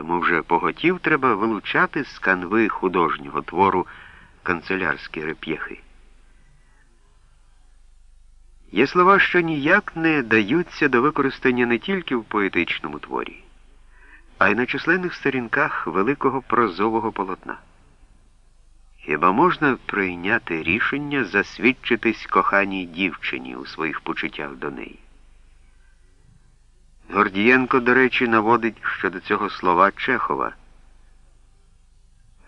тому вже поготів треба вилучати з канви художнього твору канцелярські реп'єхи. Є слова, що ніяк не даються до використання не тільки в поетичному творі, а й на численних сторінках великого прозового полотна. Хіба можна прийняти рішення засвідчитись коханій дівчині у своїх почуттях до неї? Гордієнко, до речі, наводить щодо цього слова Чехова.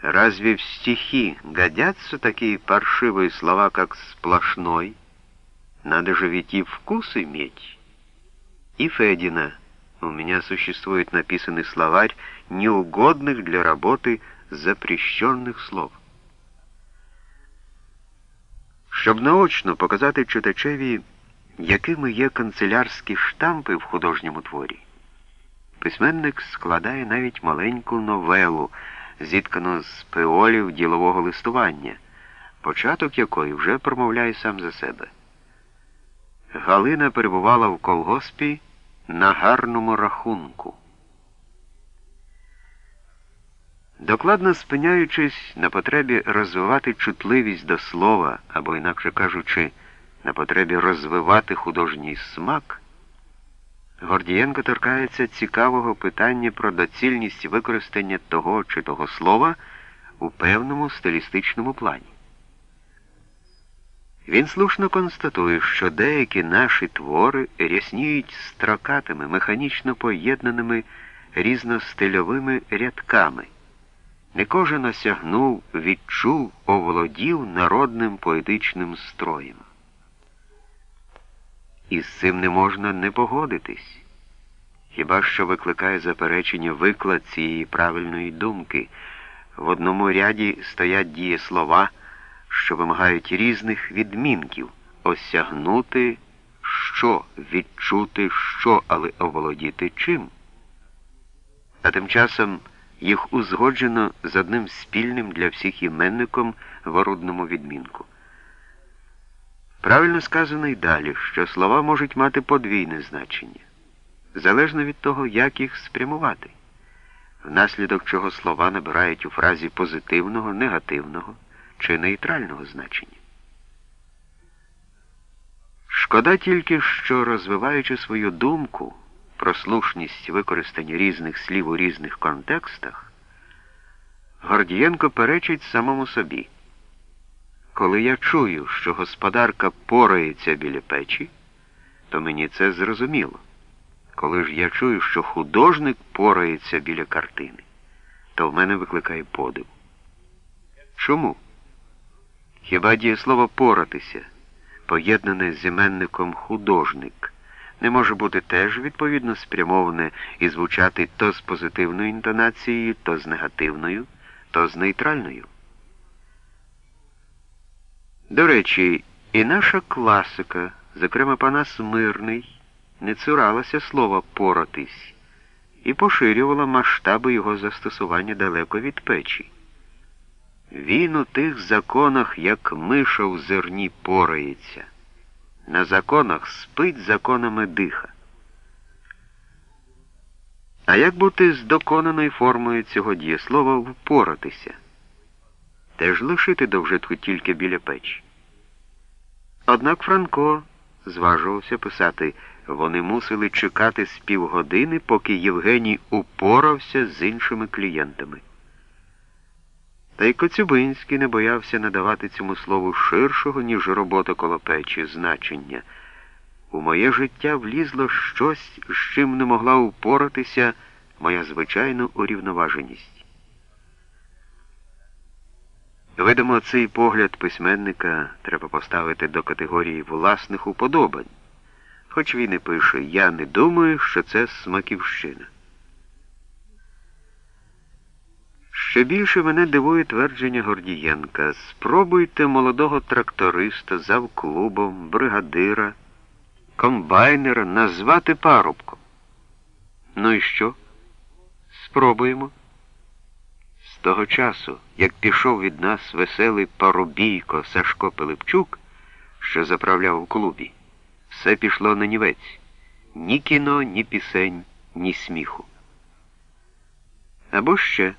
Разве в стихи годятся такие паршивые слова, как «сплошной»? Надо же ведь и вкус иметь. И Федина. У меня существует написанный словарь неугодных для работы запрещенных слов. Щоб наочно показати читачеві, якими є канцелярські штампи в художньому творі, письменник складає навіть маленьку новелу, зіткану з пеолів ділового листування, початок якої вже промовляє сам за себе. Галина перебувала в колгоспі на гарному рахунку. Докладно спиняючись на потребі розвивати чутливість до слова, або, інакше кажучи, на потребі розвивати художній смак, Гордієнко торкається цікавого питання про доцільність використання того чи того слова у певному стилістичному плані. Він слушно констатує, що деякі наші твори рясніють строкатими, механічно поєднаними різностильовими рядками. Не кожен осягнув, відчув, оволодів народним поетичним строєм. І з цим не можна не погодитись, хіба що викликає заперечення виклад цієї правильної думки. В одному ряді стоять дієслова, що вимагають різних відмінків осягнути що, відчути що, але оволодіти чим. А тим часом їх узгоджено з одним спільним для всіх іменником в орудному відмінку. Правильно сказано й далі, що слова можуть мати подвійне значення, залежно від того, як їх спрямувати, внаслідок чого слова набирають у фразі позитивного, негативного чи нейтрального значення. Шкода тільки, що розвиваючи свою думку про слушність використання різних слів у різних контекстах, Гордієнко перечить самому собі. Коли я чую, що господарка порається біля печі, то мені це зрозуміло. Коли ж я чую, що художник порається біля картини, то в мене викликає подив. Чому? Хіба дієслово поратися, поєднане з іменником художник, не може бути теж відповідно спрямоване і звучати то з позитивною інтонацією, то з негативною, то з нейтральною? До речі, і наша класика, зокрема Панас Мирний, не цуралася слова поратись і поширювала масштаби його застосування далеко від печі. Він у тих законах, як миша в зерні порається, на законах спить законами диха. А як бути з доконаною формою цього дієслова впоратися? Теж лишити до вжитку тільки біля печі. Однак Франко зважувався писати, вони мусили чекати з півгодини, поки Євгеній упорався з іншими клієнтами. Та й Коцюбинський не боявся надавати цьому слову ширшого, ніж робота коло печі, значення. У моє життя влізло щось, з чим не могла упоратися моя звичайна урівноваженість. Видимо, цей погляд письменника треба поставити до категорії власних уподобань, хоч він і пише Я не думаю, що це смаківщина. Ще більше мене дивує твердження Гордієнка. Спробуйте молодого тракториста, завклубом, бригадира, комбайнера назвати парубком. Ну і що? Спробуємо. Того часу, як пішов від нас веселий парубійко Сашко Пилипчук, що заправляв у клубі, все пішло на нівець. Ні кіно, ні пісень, ні сміху. Або ще